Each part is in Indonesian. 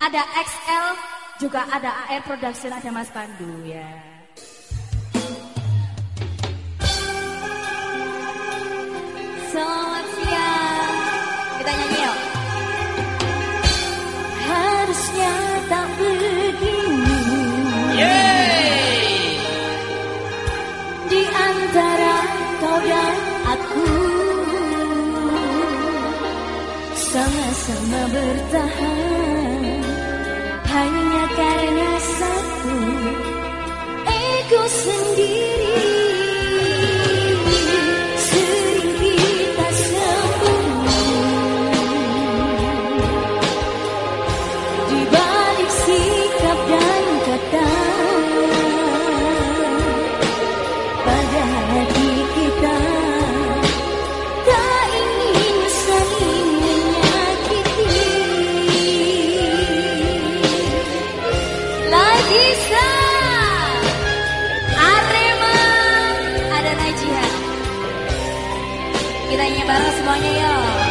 Ada XL, juga ada AR Production, ada Mas Pandu ya. Selamat siang. Kita nyanyi yuk. Harusnya tak begini. Yeay. Di antara kau dan aku. sama-sama bertahan hanya karena satu ego sendiri. Kita nyanyi bareng semuanya yuk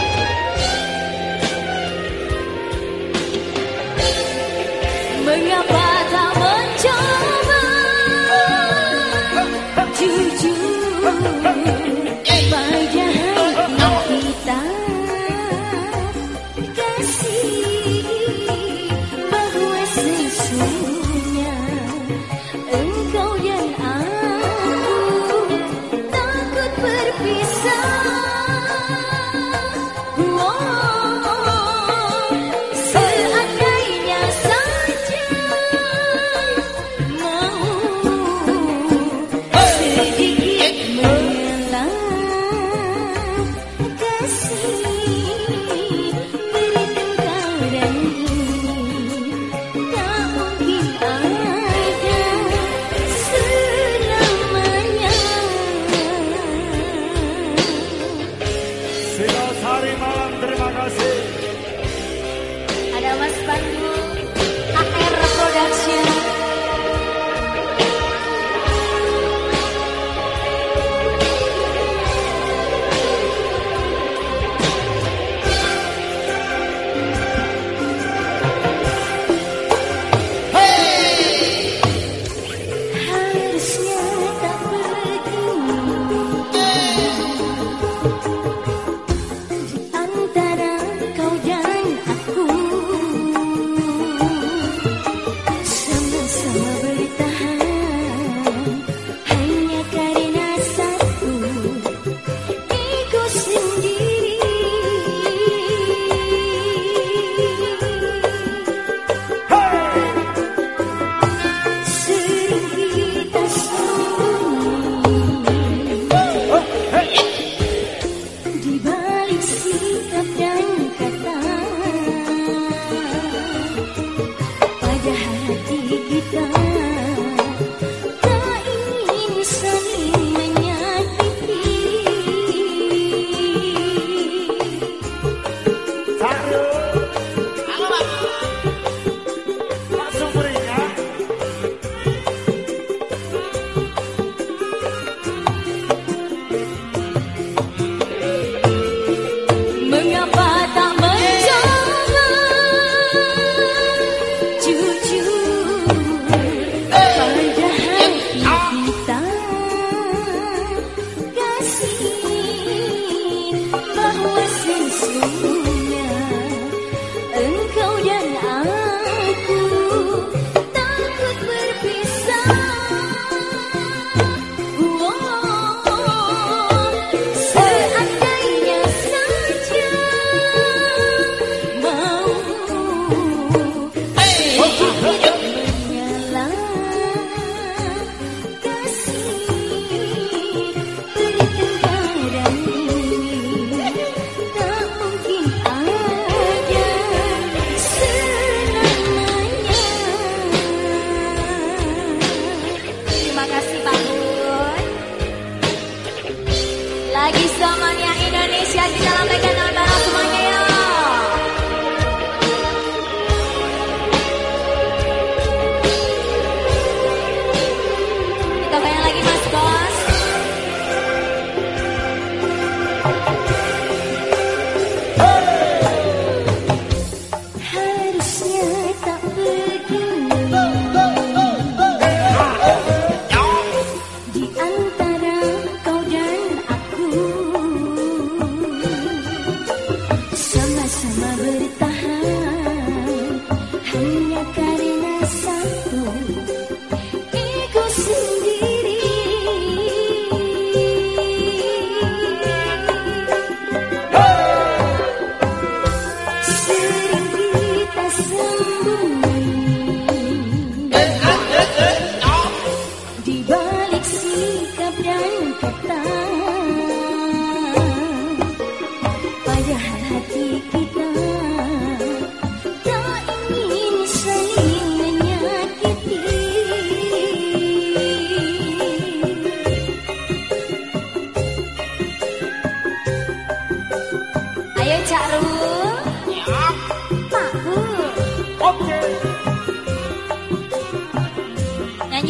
bagi semuanya Indonesia kita lambaikan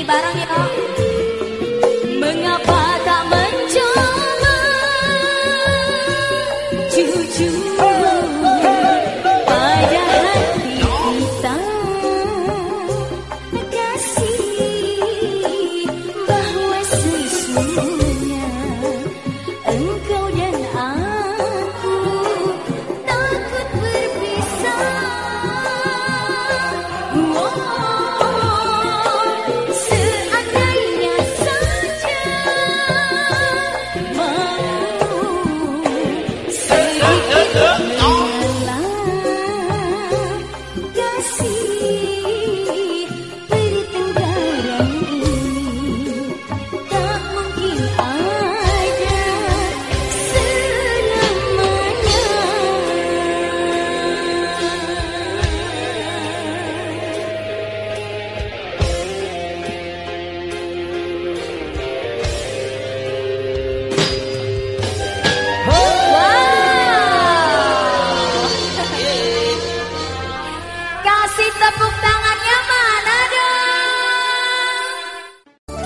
bareng ya. Mengapa tak mencoba jujur